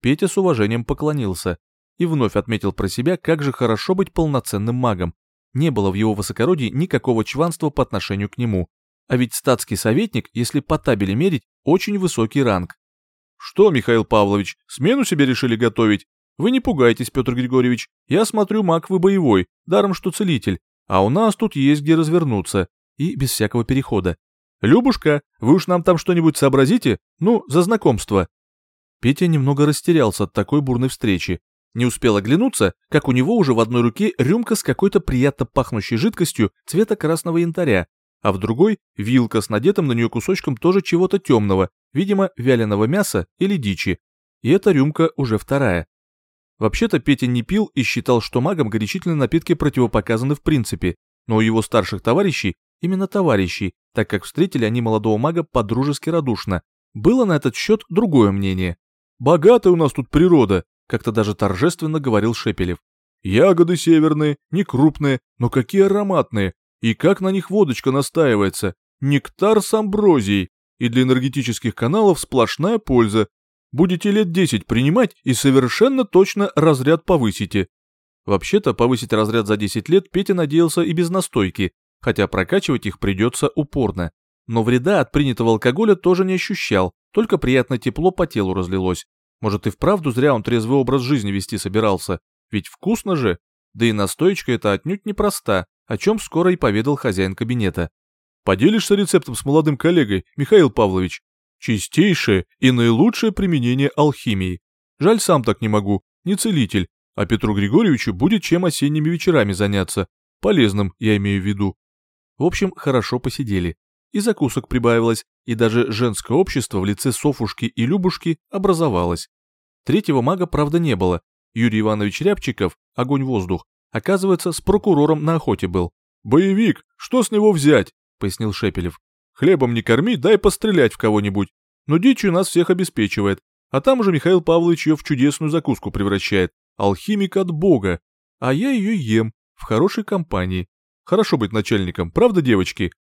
Петя с уважением поклонился и вновь отметил про себя, как же хорошо быть полноценным магом. Не было в его высокородии никакого чванства по отношению к нему. А ведь статский советник, если по табели мерить, очень высокий ранг. «Что, Михаил Павлович, смену себе решили готовить? Вы не пугайтесь, Петр Григорьевич, я смотрю, маг вы боевой, даром что целитель, а у нас тут есть где развернуться, и без всякого перехода. Любушка, вы уж нам там что-нибудь сообразите? Ну, за знакомство». Петя немного растерялся от такой бурной встречи. Не успел оглянуться, как у него уже в одной руке рюмка с какой-то приятно пахнущей жидкостью цвета красного янтаря, а в другой — вилка с надетым на нее кусочком тоже чего-то темного, видимо, вяленого мяса или дичи. И эта рюмка уже вторая. Вообще-то Петя не пил и считал, что магам горячительные напитки противопоказаны в принципе, но у его старших товарищей, именно товарищей, так как встретили они молодого мага подружески радушно, было на этот счет другое мнение. «Богатая у нас тут природа», как-то даже торжественно говорил Шепелев. «Ягоды северные, не крупные, но какие ароматные, и как на них водочка настаивается, нектар с амброзией, и для энергетических каналов сплошная польза, Будете лет 10 принимать и совершенно точно разряд повысите. Вообще-то повысить разряд за 10 лет Петя надеялся и без настойки, хотя прокачивать их придется упорно. Но вреда от принятого алкоголя тоже не ощущал, только приятное тепло по телу разлилось. Может и вправду зря он трезвый образ жизни вести собирался, ведь вкусно же. Да и настоечка эта отнюдь непроста, о чем скоро и поведал хозяин кабинета. «Поделишься рецептом с молодым коллегой, Михаил Павлович?» Чистейшее и наилучшее применение алхимии. Жаль, сам так не могу, не целитель, а Петру Григорьевичу будет чем осенними вечерами заняться. Полезным, я имею в виду. В общем, хорошо посидели. И закусок прибавилось, и даже женское общество в лице Софушки и Любушки образовалось. Третьего мага, правда, не было. Юрий Иванович Рябчиков, огонь-воздух, оказывается, с прокурором на охоте был. «Боевик, что с него взять?» — пояснил Шепелев. Хлебом не корми, дай пострелять в кого-нибудь. Но дичью нас всех обеспечивает. А там уже Михаил Павлович ее в чудесную закуску превращает. Алхимик от бога. А я ее ем, в хорошей компании. Хорошо быть начальником, правда, девочки?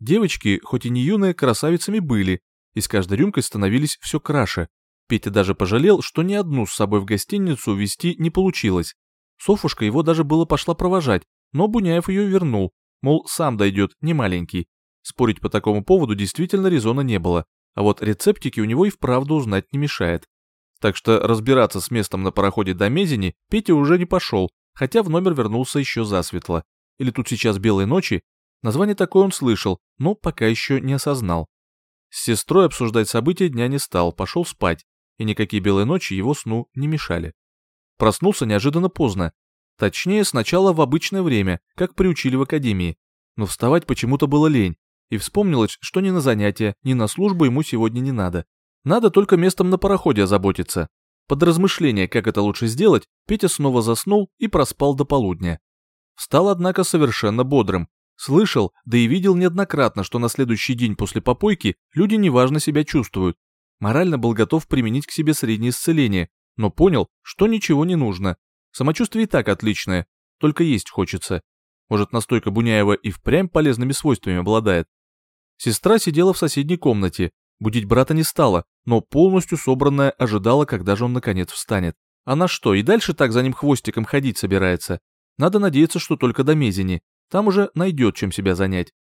Девочки, хоть и не юные, красавицами были, и с каждой рюмкой становились все краше. Петя даже пожалел, что ни одну с собой в гостиницу вести не получилось. Софушка его даже было пошла провожать, но Буняев ее вернул, мол, сам дойдет, не маленький. Спорить по такому поводу действительно резона не было, а вот рецептики у него и вправду узнать не мешает. Так что разбираться с местом на пароходе до Мезени Петя уже не пошел, хотя в номер вернулся еще засветло. Или тут сейчас белые ночи? Название такое он слышал, но пока еще не осознал. С сестрой обсуждать события дня не стал, пошел спать, и никакие белые ночи его сну не мешали. Проснулся неожиданно поздно. Точнее, сначала в обычное время, как приучили в академии. Но вставать почему-то было лень, и вспомнилось, что ни на занятия, ни на службу ему сегодня не надо. Надо только местом на пароходе озаботиться. Под размышление, как это лучше сделать, Петя снова заснул и проспал до полудня. Встал, однако, совершенно бодрым. Слышал, да и видел неоднократно, что на следующий день после попойки люди неважно себя чувствуют. Морально был готов применить к себе среднее исцеление, но понял, что ничего не нужно. Самочувствие и так отличное, только есть хочется. Может, настойка Буняева и впрямь полезными свойствами обладает. Сестра сидела в соседней комнате, будить брата не стала, но полностью собранная ожидала, когда же он наконец встанет. Она что, и дальше так за ним хвостиком ходить собирается? Надо надеяться, что только до Мезени. Там уже найдет, чем себя занять.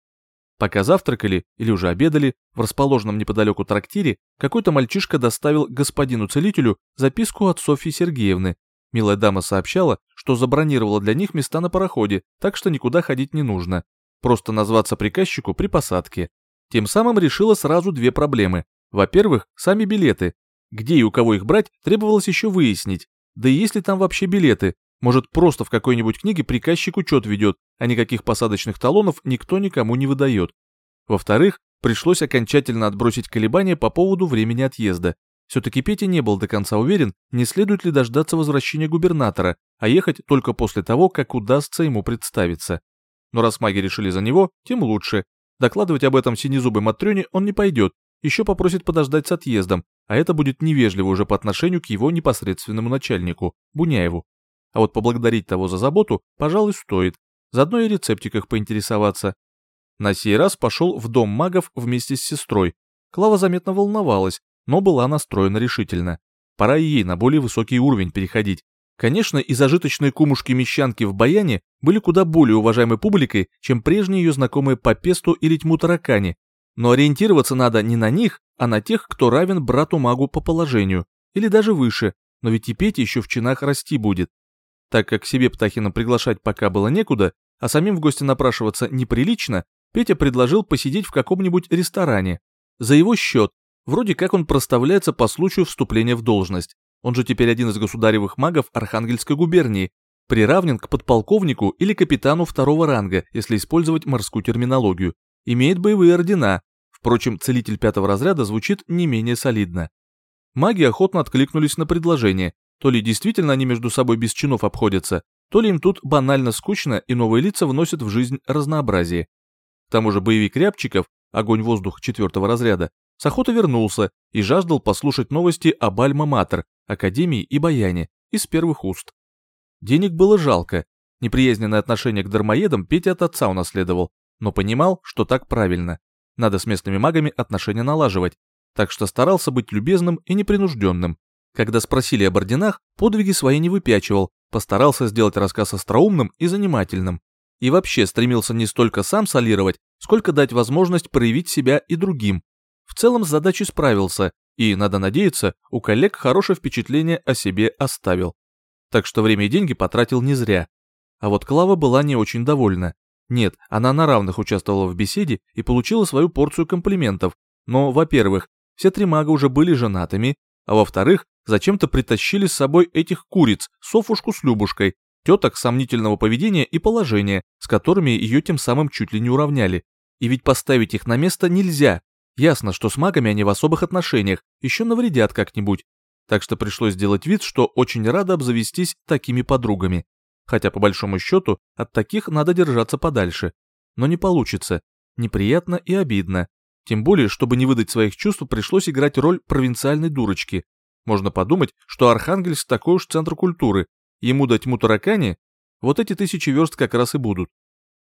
Пока завтракали или уже обедали, в расположенном неподалеку трактире какой-то мальчишка доставил господину-целителю записку от Софьи Сергеевны. Милая дама сообщала, что забронировала для них места на пароходе, так что никуда ходить не нужно. Просто назваться приказчику при посадке. Тем самым решила сразу две проблемы. Во-первых, сами билеты. Где и у кого их брать, требовалось еще выяснить. Да и есть ли там вообще билеты, может, просто в какой-нибудь книге приказчик учет ведет, а никаких посадочных талонов никто никому не выдает. Во-вторых, пришлось окончательно отбросить колебания по поводу времени отъезда. Все-таки Петя не был до конца уверен, не следует ли дождаться возвращения губернатора, а ехать только после того, как удастся ему представиться. Но раз маги решили за него, тем лучше. Докладывать об этом синезубой Матрёне он не пойдет, еще попросит подождать с отъездом, а это будет невежливо уже по отношению к его непосредственному начальнику, Буняеву. А вот поблагодарить того за заботу, пожалуй, стоит. Заодно и рецептиках поинтересоваться. На сей раз пошел в дом магов вместе с сестрой. Клава заметно волновалась, но была настроена решительно. Пора и ей на более высокий уровень переходить. Конечно, и зажиточные кумушки-мещанки в Баяне были куда более уважаемой публикой, чем прежние ее знакомые по песту или тьму таракани. Но ориентироваться надо не на них, а на тех, кто равен брату-магу по положению, или даже выше, но ведь и Петя еще в чинах расти будет. Так как себе Птахина приглашать пока было некуда, а самим в гости напрашиваться неприлично, Петя предложил посидеть в каком-нибудь ресторане. За его счет, вроде как он проставляется по случаю вступления в должность. Он же теперь один из государевых магов Архангельской губернии, приравнен к подполковнику или капитану второго ранга, если использовать морскую терминологию. Имеет боевые ордена, впрочем, целитель пятого разряда звучит не менее солидно. Маги охотно откликнулись на предложение, то ли действительно они между собой без чинов обходятся, то ли им тут банально скучно и новые лица вносят в жизнь разнообразие. К тому же боевик Рябчиков, огонь-воздух четвертого разряда, с охоты вернулся и жаждал послушать новости об Альма-Матер, Академии и Баяне из первых уст. Денег было жалко, неприязненное отношение к дармоедам Петя от отца унаследовал, но понимал, что так правильно. Надо с местными магами отношения налаживать, так что старался быть любезным и непринужденным, когда спросили об орденах, подвиги свои не выпячивал, постарался сделать рассказ остроумным и занимательным. И вообще стремился не столько сам солировать, сколько дать возможность проявить себя и другим. В целом с задачей справился, и, надо надеяться, у коллег хорошее впечатление о себе оставил. Так что время и деньги потратил не зря. А вот Клава была не очень довольна. Нет, она на равных участвовала в беседе и получила свою порцию комплиментов, но, во-первых, все три мага уже были женатыми, а во-вторых, зачем-то притащили с собой этих куриц, Софушку с Любушкой, теток сомнительного поведения и положения, с которыми ее тем самым чуть ли не уравняли. И ведь поставить их на место нельзя. Ясно, что с магами они в особых отношениях, еще навредят как-нибудь. Так что пришлось сделать вид, что очень рада обзавестись такими подругами. Хотя по большому счету от таких надо держаться подальше. Но не получится. Неприятно и обидно. Тем более, чтобы не выдать своих чувств, пришлось играть роль провинциальной дурочки. Можно подумать, что Архангельск такой уж центр культуры. Ему дать тьму таракани, вот эти тысячи верст как раз и будут.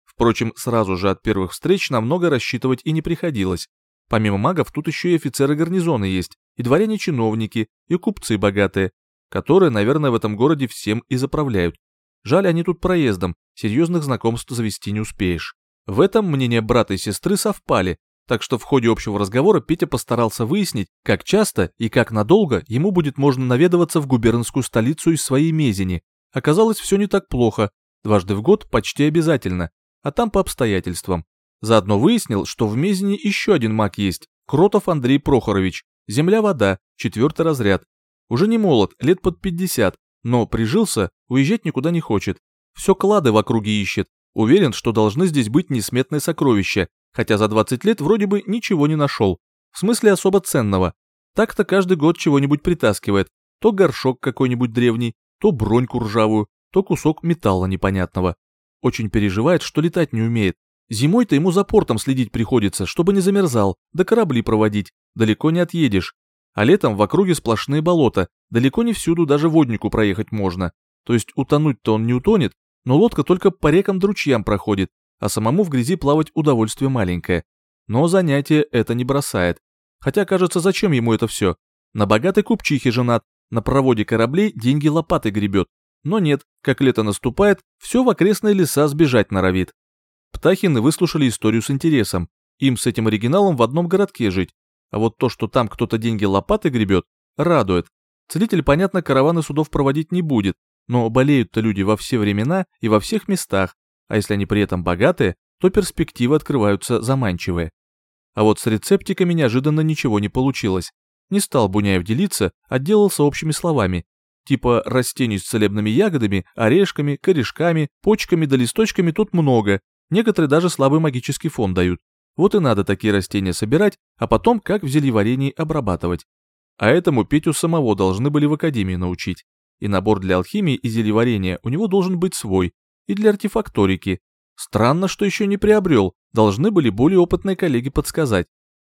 Впрочем, сразу же от первых встреч на много рассчитывать и не приходилось. Помимо магов тут еще и офицеры гарнизона есть, и дворяне-чиновники, и купцы богатые, которые, наверное, в этом городе всем и заправляют. Жаль, они тут проездом, серьезных знакомств завести не успеешь. В этом мнения брата и сестры совпали, так что в ходе общего разговора Петя постарался выяснить, как часто и как надолго ему будет можно наведываться в губернскую столицу из своей Мезени. Оказалось, все не так плохо, дважды в год почти обязательно, а там по обстоятельствам. Заодно выяснил, что в Мезени еще один маг есть, Кротов Андрей Прохорович, земля-вода, четвертый разряд. Уже не молод, лет под 50, но прижился, уезжать никуда не хочет. Все клады в округе ищет, уверен, что должны здесь быть несметные сокровища, хотя за 20 лет вроде бы ничего не нашел. В смысле особо ценного. Так-то каждый год чего-нибудь притаскивает, То горшок какой-нибудь древний, то броньку ржавую, то кусок металла непонятного. Очень переживает, что летать не умеет. Зимой-то ему за портом следить приходится, чтобы не замерзал, да корабли проводить, далеко не отъедешь. А летом в округе сплошные болота, далеко не всюду даже воднику проехать можно. То есть утонуть-то он не утонет, но лодка только по рекам да проходит, а самому в грязи плавать удовольствие маленькое. Но занятие это не бросает. Хотя, кажется, зачем ему это все? На богатой купчихе женат, на проводе кораблей деньги лопатой гребет. Но нет, как лето наступает, все в окрестные леса сбежать норовит. Птахины выслушали историю с интересом. Им с этим оригиналом в одном городке жить. А вот то, что там кто-то деньги лопатой гребет, радует. Целитель, понятно, караваны судов проводить не будет, но болеют-то люди во все времена и во всех местах, а если они при этом богатые, то перспективы открываются заманчивые. А вот с рецептиками неожиданно ничего не получилось. Не стал Буняев делиться, отделался общими словами. Типа растений с целебными ягодами, орешками, корешками, почками да листочками тут много. Некоторые даже слабый магический фон дают. Вот и надо такие растения собирать, а потом как в зельеварении обрабатывать. А этому Петю самого должны были в академии научить. И набор для алхимии и зельеварения у него должен быть свой, и для артефакторики. Странно, что еще не приобрел, должны были более опытные коллеги подсказать.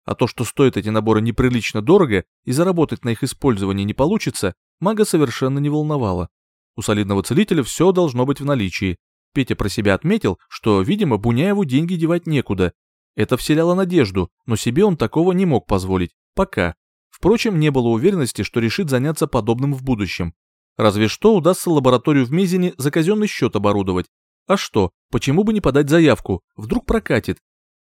А то, что стоят эти наборы неприлично дорого и заработать на их использование не получится, мага совершенно не волновало. У солидного целителя все должно быть в наличии. Петя про себя отметил, что, видимо, Буняеву деньги девать некуда. Это вселяло надежду, но себе он такого не мог позволить. Пока. Впрочем, не было уверенности, что решит заняться подобным в будущем. Разве что удастся лабораторию в Мезине за казенный счет оборудовать. А что, почему бы не подать заявку, вдруг прокатит.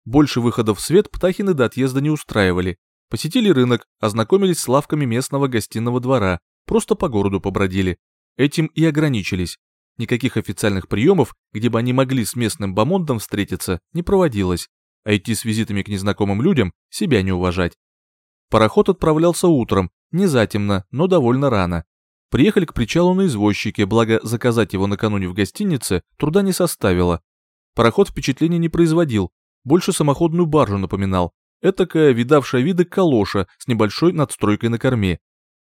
Больше выходов в свет Птахины до отъезда не устраивали. Посетили рынок, ознакомились с лавками местного гостиного двора, просто по городу побродили. Этим и ограничились. Никаких официальных приемов, где бы они могли с местным бомондом встретиться, не проводилось. А идти с визитами к незнакомым людям – себя не уважать. Пароход отправлялся утром, не затемно, но довольно рано. Приехали к причалу на извозчике, благо заказать его накануне в гостинице труда не составило. Пароход впечатления не производил, больше самоходную баржу напоминал. Этакая видавшая виды калоша с небольшой надстройкой на корме.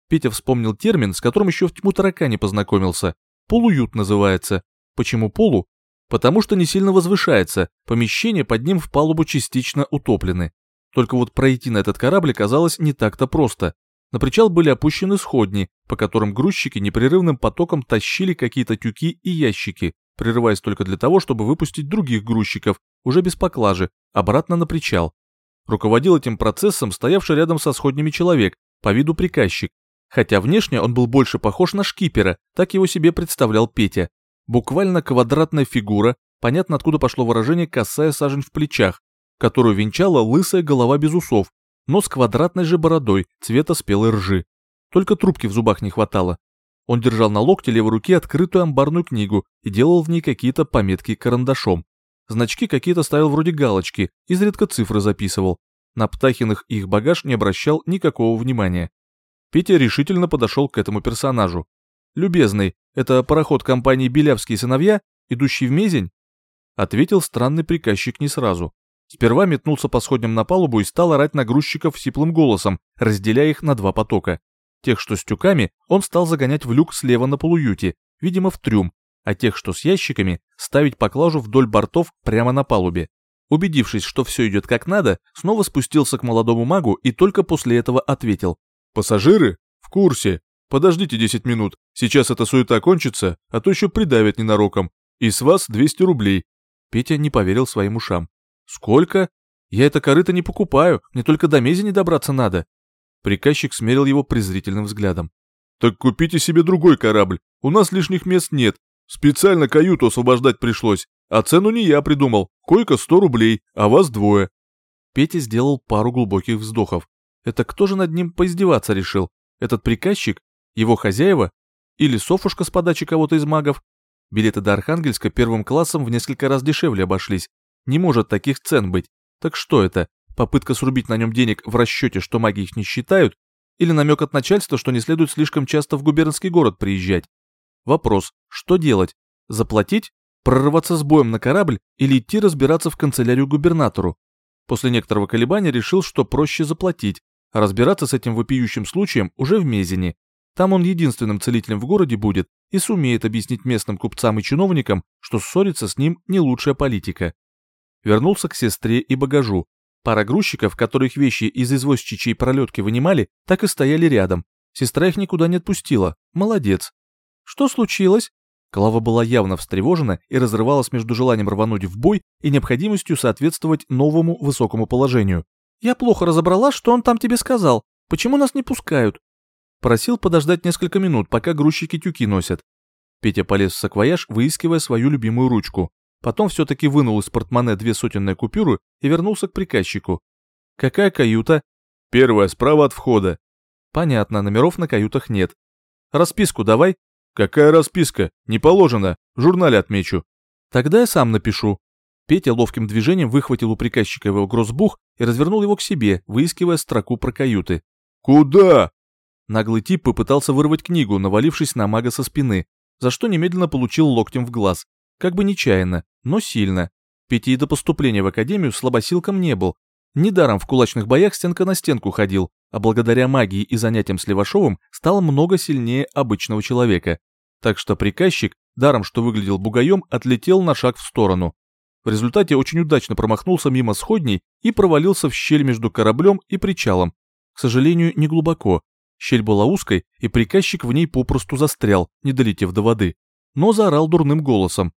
Петя вспомнил термин, с которым еще в тьму таракане познакомился. Полуют называется. Почему полу? Потому что не сильно возвышается, помещения под ним в палубу частично утоплены. Только вот пройти на этот корабль казалось не так-то просто. На причал были опущены сходни, по которым грузчики непрерывным потоком тащили какие-то тюки и ящики, прерываясь только для того, чтобы выпустить других грузчиков, уже без поклажи, обратно на причал. Руководил этим процессом стоявший рядом со сходнями человек, по виду приказчик. Хотя внешне он был больше похож на шкипера, так его себе представлял Петя. Буквально квадратная фигура, понятно откуда пошло выражение «косая сажень в плечах», которую венчала лысая голова без усов, но с квадратной же бородой цвета спелой ржи. Только трубки в зубах не хватало. Он держал на локте левой руки открытую амбарную книгу и делал в ней какие-то пометки карандашом. Значки какие-то ставил вроде галочки, изредка цифры записывал. На Птахиных их багаж не обращал никакого внимания. Петя решительно подошел к этому персонажу. «Любезный, это пароход компании «Белявские сыновья», идущий в Мезень?» Ответил странный приказчик не сразу. Сперва метнулся по сходням на палубу и стал орать на грузчиков сиплым голосом, разделяя их на два потока. Тех, что с тюками, он стал загонять в люк слева на полуюте, видимо, в трюм, а тех, что с ящиками, ставить поклажу вдоль бортов прямо на палубе. Убедившись, что все идет как надо, снова спустился к молодому магу и только после этого ответил. «Пассажиры? В курсе. Подождите 10 минут. Сейчас эта суета кончится, а то еще придавят ненароком. И с вас 200 рублей». Петя не поверил своим ушам. «Сколько? Я это корыто не покупаю, мне только до мези не добраться надо». Приказчик смерил его презрительным взглядом. «Так купите себе другой корабль, у нас лишних мест нет. Специально каюту освобождать пришлось, а цену не я придумал. Койка 100 рублей, а вас двое». Петя сделал пару глубоких вздохов. Это кто же над ним поиздеваться решил? Этот приказчик? Его хозяева? Или Софушка с подачи кого-то из магов? Билеты до Архангельска первым классом в несколько раз дешевле обошлись. Не может таких цен быть. Так что это? Попытка срубить на нем денег в расчете, что маги их не считают? Или намек от начальства, что не следует слишком часто в губернский город приезжать? Вопрос, что делать? Заплатить? Прорываться с боем на корабль или идти разбираться в канцелярию губернатору? После некоторого колебания решил, что проще заплатить, разбираться с этим вопиющим случаем уже в Мезине. Там он единственным целителем в городе будет и сумеет объяснить местным купцам и чиновникам, что ссориться с ним не лучшая политика. Вернулся к сестре и багажу. Пара грузчиков, которых вещи из извозчичьей пролетки вынимали, так и стояли рядом. Сестра их никуда не отпустила. Молодец. Что случилось? Клава была явно встревожена и разрывалась между желанием рвануть в бой и необходимостью соответствовать новому высокому положению. «Я плохо разобрала, что он там тебе сказал. Почему нас не пускают?» Просил подождать несколько минут, пока грузчики тюки носят. Петя полез в саквояж, выискивая свою любимую ручку. Потом все-таки вынул из портмоне две сотенные купюры и вернулся к приказчику. «Какая каюта?» «Первая, справа от входа». «Понятно, номеров на каютах нет. Расписку давай». «Какая расписка? Не положено. В журнале отмечу». «Тогда я сам напишу». Петя ловким движением выхватил у приказчика его гроссбух и развернул его к себе, выискивая строку про каюты. «Куда?» Наглый тип попытался вырвать книгу, навалившись на мага со спины, за что немедленно получил локтем в глаз. Как бы нечаянно, но сильно. Петя и до поступления в академию слабосилком не был. Недаром в кулачных боях стенка на стенку ходил, а благодаря магии и занятиям с Левашовым стал много сильнее обычного человека. Так что приказчик, даром что выглядел бугаем, отлетел на шаг в сторону. В результате очень удачно промахнулся мимо сходней и провалился в щель между кораблем и причалом. К сожалению, не глубоко, Щель была узкой, и приказчик в ней попросту застрял, не долетев до воды, но заорал дурным голосом.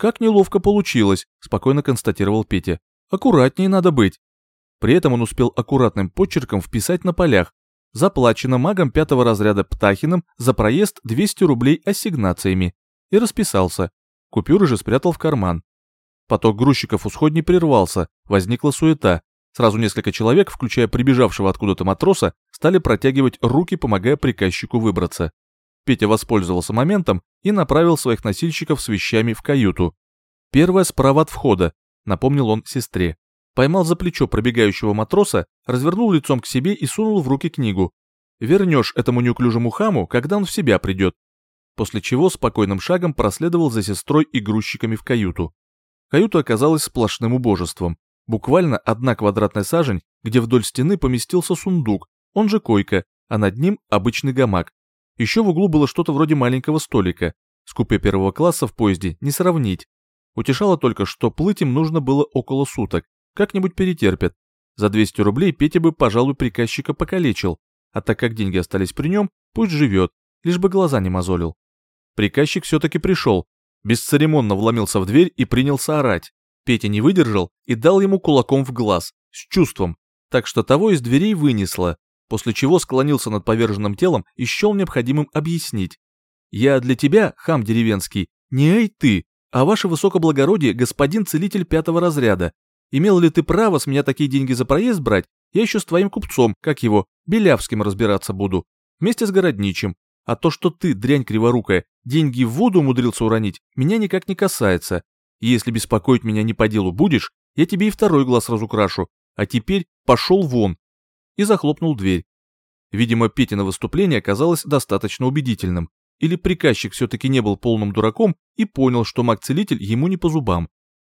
«Как неловко получилось», — спокойно констатировал Петя. «Аккуратнее надо быть». При этом он успел аккуратным почерком вписать на полях. Заплачено магом пятого разряда Птахиным за проезд 200 рублей ассигнациями. И расписался. Купюры же спрятал в карман. Поток грузчиков у сходни прервался, возникла суета. Сразу несколько человек, включая прибежавшего откуда-то матроса, стали протягивать руки, помогая приказчику выбраться. Петя воспользовался моментом и направил своих носильщиков с вещами в каюту. Первая справа от входа, напомнил он сестре. Поймал за плечо пробегающего матроса, развернул лицом к себе и сунул в руки книгу. Вернешь этому неуклюжему хаму, когда он в себя придет. После чего спокойным шагом проследовал за сестрой и грузчиками в каюту. Каюта оказалась сплошным убожеством. Буквально одна квадратная сажень, где вдоль стены поместился сундук, он же койка, а над ним обычный гамак. Еще в углу было что-то вроде маленького столика. С купе первого класса в поезде не сравнить. Утешало только, что плыть им нужно было около суток. Как-нибудь перетерпят. За 200 рублей Петя бы, пожалуй, приказчика покалечил. А так как деньги остались при нем, пусть живет, лишь бы глаза не мозолил. Приказчик все-таки пришел. Бесцеремонно вломился в дверь и принялся орать. Петя не выдержал и дал ему кулаком в глаз, с чувством, так что того из дверей вынесло, после чего склонился над поверженным телом и счел необходимым объяснить. «Я для тебя, хам деревенский, не эй ты, а ваше высокоблагородие господин целитель пятого разряда. Имел ли ты право с меня такие деньги за проезд брать? Я еще с твоим купцом, как его, Белявским разбираться буду, вместе с Городничим. А то, что ты, дрянь криворукая, деньги в воду умудрился уронить, меня никак не касается. И если беспокоить меня не по делу будешь, я тебе и второй глаз разукрашу. А теперь пошел вон!» И захлопнул дверь. Видимо, Петина выступление оказалось достаточно убедительным. Или приказчик все-таки не был полным дураком и понял, что маг-целитель ему не по зубам.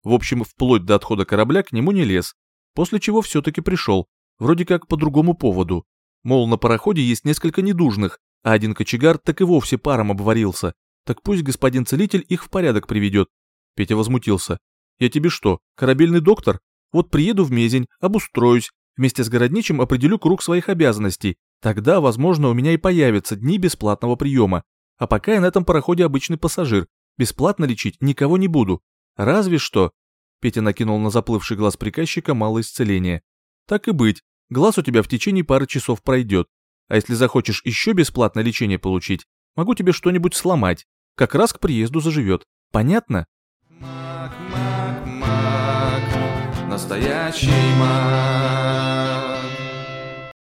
В общем, вплоть до отхода корабля к нему не лез. После чего все-таки пришел, вроде как по другому поводу. Мол, на пароходе есть несколько недужных, а один кочегар так и вовсе паром обварился. Так пусть господин целитель их в порядок приведет, Петя возмутился. «Я тебе что, корабельный доктор? Вот приеду в Мезень, обустроюсь, вместе с городничим определю круг своих обязанностей. Тогда, возможно, у меня и появятся дни бесплатного приема. А пока я на этом пароходе обычный пассажир. Бесплатно лечить никого не буду. Разве что...» Петя накинул на заплывший глаз приказчика малое исцеление. «Так и быть, глаз у тебя в течение пары часов пройдет. А если захочешь еще бесплатное лечение получить, могу тебе что-нибудь сломать. Как раз к приезду заживет. Понятно?» Настоящий маг.